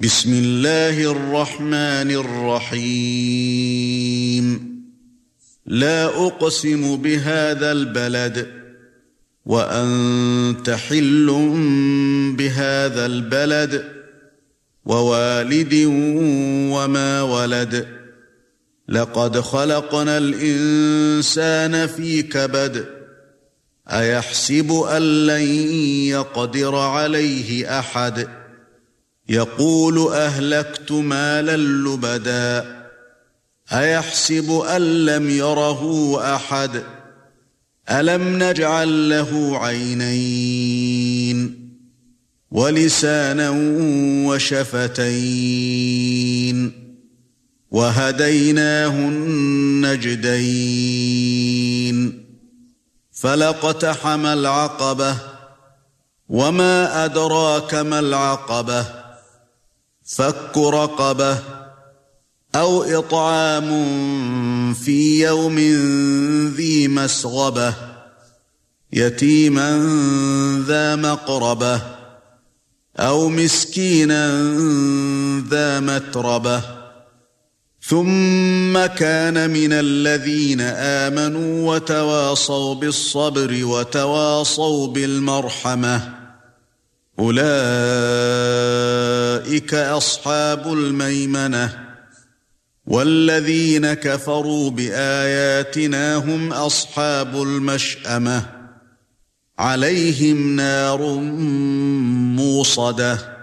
بسم الله الرحمن الرحيم. لا أقسم بهذا البلد وأنت حل بهذا البلد ووالد وما ولد. لقد خلقنا الإنسان في كبد أيحسب أن لن يقدر عليه أحد؟ يقول أهلكت مالا لبدا أيحسب أن لم يره أحد ألم نجعل له عينين ولسانا وشفتين وهديناه النجدين فلقتحم العقبة وما أدراك ما العقبة فك رقبة أو إطعام في يوم ذي مسغبة يتيما ذا مقربة أو مسكينا ذا متربة ثم كان من الذين آمنوا وتواصوا بالصبر وتواصوا بالمرحمة أولئك أصحاب الميمنة والذين كفروا بآياتنا هم أصحاب المشأمة. عليهم نار موصدة.